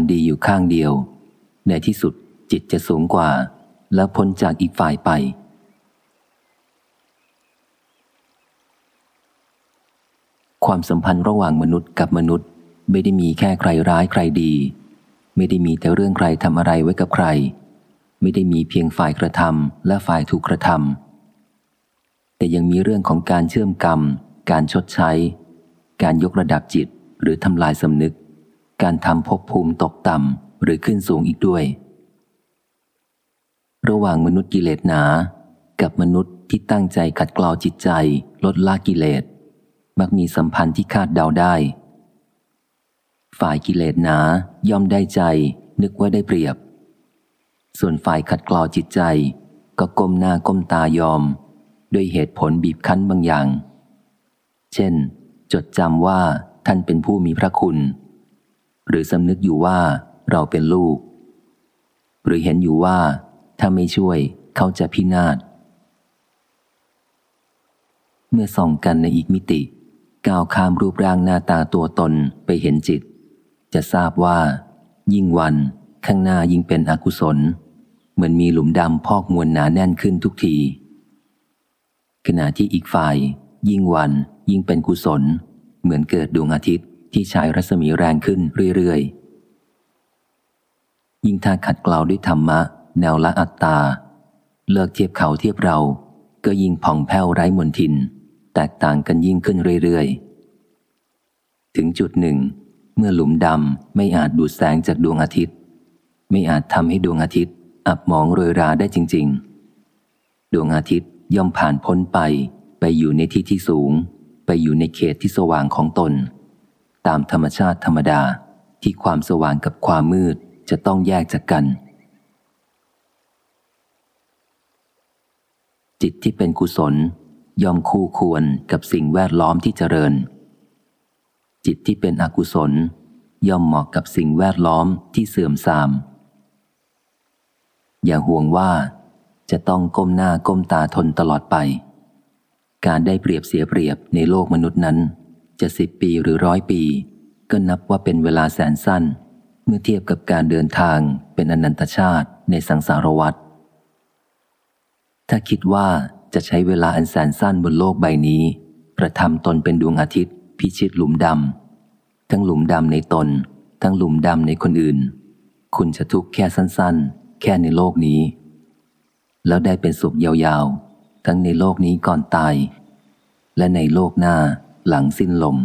ำดีอยู่ข้างเดียว ในที่สุดจิตจะสูงกว่า แล้วพ้นจากอีกฝ่ายไป ความสัมพันธ์ระหว่างมนุษย์กับมนุษย์ ไม่ได้มีแค่ใครร้ายใครดี ไม่ได้มีแต่เรื่องใครทำอะไรไว้กับใคร ไม่ได้มีเพียงฝ่ายกระทำและฝ่ายถูกกระทำแต่ยังมีเรื่องของการเชื่อมกรรม การชดใช้ การยกระดับจิตหรือทำลายสำนึก การทำภพภูมิตกต่ำหรือขึ้นสูงอีกด้วย ระหว่างมนุษย์กิเลสหนา กับมนุษย์ที่ตั้งใจขัดเกลาจิตใจ ลดละกิเลส มักมีสัมพันธ์ที่คาดเดาได้ ฝ่ายกิเลสหนาย่อมได้ใจ นึกว่าได้เปรียบ ส่วนฝ่ายขัดเกลาจิตใจ ก็ก้มหน้าก้มตายอม ด้วยเหตุผลบีบคั้นบางอย่าง เช่น จดจำว่าท่านเป็นผู้มีพระคุณ หรือสำนึกอยู่ว่าเราเป็นลูก หรือเห็นอยู่ว่า ถ้าไม่ช่วยเขาจะพินาศ เมื่อส่องกันในอีกมิติ ก้าวข้ามรูปร่างหน้าตาตัวตนไปเห็นจิต จะทราบว่า ยิ่งวันข้างหน้ายิ่งเป็นอกุศล เหมือนมีหลุมดำพอกมวลหนาแน่นขึ้นทุกที ขณะที่อีกฝ่าย ยิ่งวันยิ่งเป็นกุศล เหมือนเกิดดวงอาทิตย์ ที่ฉายรัศมีแรงขึ้นเรื่อยๆ ยิ่งถ้าขัดเกลาด้วยธรรมะ แนวละอัตตา เลิกเทียบเขาเทียบเรา ก็ยิ่งผ่องแผ้วไร้มนทิน แตกต่างกันยิ่งขึ้นเรื่อยๆ ถึงจุดหนึ่ง เมื่อหลุมดำไม่อาจดูดแสงจากดวงอาทิตย์ ไม่อาจทำให้ดวงอาทิตย์ อับมองโรยราได้จริง ๆ ดวงอาทิตย์ย่อมผ่านพ้นไป ไปอยู่ในที่ที่สูง ไปอยู่ในเขตที่สว่างของตนามธรรมชาติธรรมดาที่ความสว่างกับความมืดจะต้องแยกจากกัน จิตที่เป็นกุศลยอมคู่ควรกับสิ่งแวดล้อมที่เจริญ จิตที่เป็นอกุศลย่อมเหมาะกับสิ่งแวดล้อมที่เสื่อมทราม อย่าห่วงว่าจะต้องก้มหน้าก้มตาทนตลอดไป การได้เปรียบเสียเปรียบในโลกมนุษย์นั้น จะสิบปีหรือร้อยปี ก็นับว่าเป็นเวลาแสนสั้น เมื่อเทียบกับการเดินทางเป็นอนันตชาติในสังสารวัฏถ้าคิดว่าจะใช้เวลาอันแสนสั้นบนโลกใบนี้ ประทำตนเป็นดวงอาทิตย์ พิชิตหลุมดำทั้งหลุมดำในตน ทั้งหลุมดำในคนอื่น คุณจะทุกข์แค่สั้นๆ แค่ในโลกนี้ แล้วได้เป็นสุขยาวๆ ทั้งในโลกนี้ก่อนตาย และในโลกหน้า หลังสิ้นลม